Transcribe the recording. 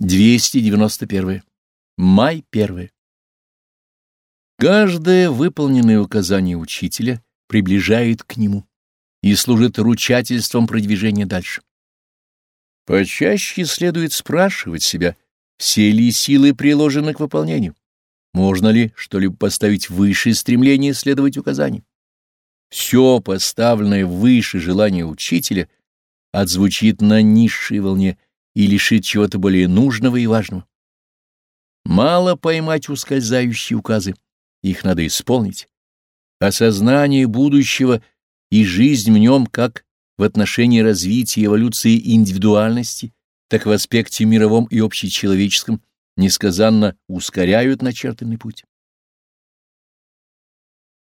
291. Май 1. Каждое выполненное указание учителя приближает к нему и служит ручательством продвижения дальше. Почаще следует спрашивать себя, все ли силы приложены к выполнению, можно ли что-либо поставить выше стремления следовать указаниям. Все поставленное выше желания учителя отзвучит на низшей волне и лишит чего-то более нужного и важного. Мало поймать ускользающие указы, их надо исполнить. Осознание будущего и жизнь в нем как в отношении развития и эволюции индивидуальности, так в аспекте мировом и общечеловеческом несказанно ускоряют начертанный путь.